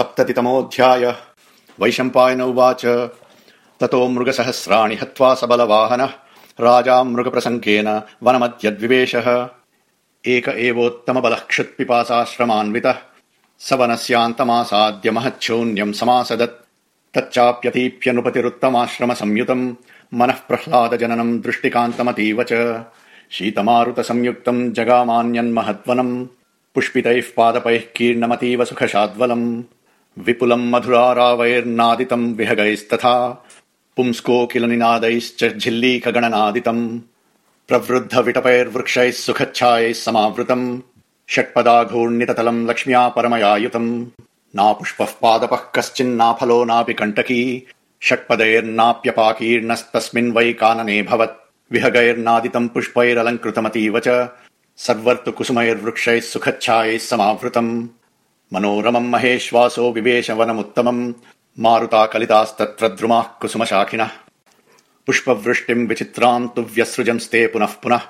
सप्ततितमोऽध्याय। वैशम्पायन उवाच। ततो मृगसहस्राणि हत्वा सबलवाहनः राजा मृगप्रसङ्गेन वनमद्यद्विवेशः। एक एवोत्तमबलः क्षुत्पिपासाश्रमान्वितः। स वनस्यान्तमासाद्य महच्छून्यम् समासदत्। तच्चाप्यतीप्यनुपतिरुत्तमाश्रम संयुतम् मनः प्रह्लादजननम् दृष्टिकान्तमतीव च। शीतमारुत संयुक्तम् जगामान्यन्महद्वनम्। पुष्पितैः पादपैः कीर्णमतीव सुखशाद्वलम् विपुलम् मधुरारावैर्नादितम् विहगैस्तथा पुंस्को किल निनादैश्च झिल्लीकगणनादितम् प्रवृद्ध विटपैर्वृक्षैः सुखच्छायैः समावृतम् षट्पदाघूर्णिततलम् लक्ष्म्या परमयायुतम् नापुष्पः पादपः कश्चिन्नाफलो नापि कण्टकी षट्पदैर्नाप्यपाकीर्णस्तस्मिन् वै कानने भवत् विहगैर्नादितम् पुष्पैरलङ्कृतमतीव च सर्वर्तु कुसुमैर्वृक्षैः सुखच्छायैः समावृतम् मनोरमम् महेश्वासो विवेशवनमुत्तमम् मारुता कलितास्तत्र द्रुमाः कुसुमशाखिनः। पुष्पवृष्टिम् विचित्राम् तु व्यसृजंस्ते पुनः पुनः।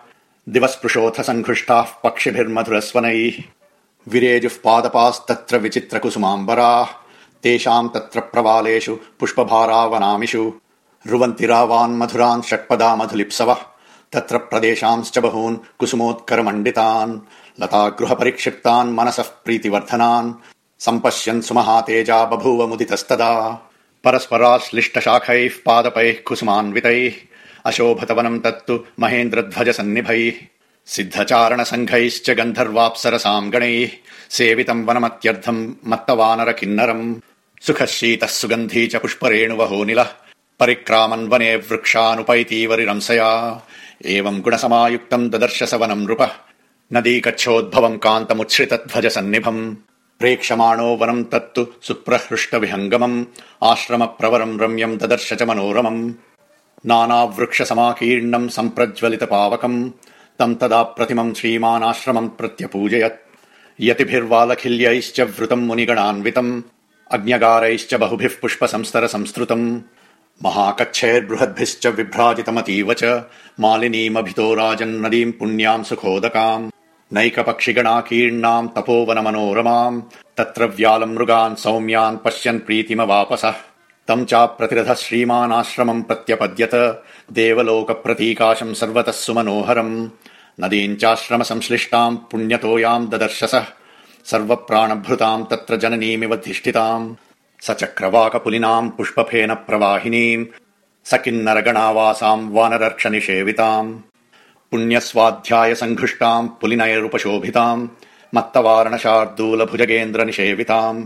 दिवस्पृशोऽथ सङ्घृष्टाः पक्षिभिर्मधुरस्वनैः। विरेजुः पादपास्तत्र विचित्रकुसुमाम्बराः। तेषाम् तत्र प्रवालेषु पुष्पभारावनामिषु। रुवन्ति रावान् मधुरान् षट्पदा मधुलिप्सवः तत्र प्रदेशांश्च बहून् कुसुमोत्करमण्डितान् लता गृह परिक्षिप्तान् मनसः प्रीतिवर्धनान् सम्पश्यन् सुमहातेजा बभूव मुदितस्तदा परस्पराश्लिष्टशाखैः पादपैः कुसुमान्वितैः अशोभतवनम् तत्तु महेन्द्रध्वज सन्निभैः सिद्धचारण सङ्घैश्च गन्धर्वाप्सरसाम् गणैः सेवितम् वनमत्यर्थम् मत्तवानर किन्नरम् सुखः शीतः सुगन्धी च पुष्परेणुवहोनिलः परिक्रामन् वने वृक्षानुपैतीवरिरंसया एवम् गुणसमायुक्तम् ददर्शस वनम् नृपः। नदी कच्छोद्भवम् सन्निभम् प्रेक्षमाणो वनम् तत्तु सुप्रहृष्ट विहङ्गमम् आश्रम प्रवरम् रम्यम् ददर्श च मनोरमम्। नानावृक्ष समाकीर्णम् सम्प्रज्वलित पावकम् तम् तदा प्रतिमम् श्रीमानाश्रमम् प्रत्यपूजयत्। यतिभिर्वालखिल्यैश्च वृतम् मुनिगणान्वितम्। अज्ञगारैश्च बहुभिः पुष्प संस्तर संस्तृतम् महाकच्छैर्बृहद्भिश्च विभ्राजितमतीव च मालिनीमभितो राजन्नदीम् पुण्याम् सुखोदकाम् नैकपक्षिगणाकीर्णाम् तपोवन मनोरमाम् तत्र व्यालम् मृगान् सौम्यान् पश्यन् प्रीतिमवापसः। तम् चाप्रतिरथ श्रीमानाश्रमम् प्रत्यपद्यत देवलोक प्रतीकाशम् सर्वतः सुमनोहरम्। नदीम् चाश्रम संश्लिष्टाम् पुण्यतोयाम् ददर्शसः। सर्वप्राणभृताम् तत्र जननीमिवधिष्ठिताम् स चक्रवाकपुलिनाम् पुष्पफेन प्रवाहिनीम् स किन्नरगणावासाम् वानरर्क्ष निषेविताम् पुण्यस्वाध्याय सङ्घृष्टाम् शार्दूल भुजगेन्द्र निषेविताम्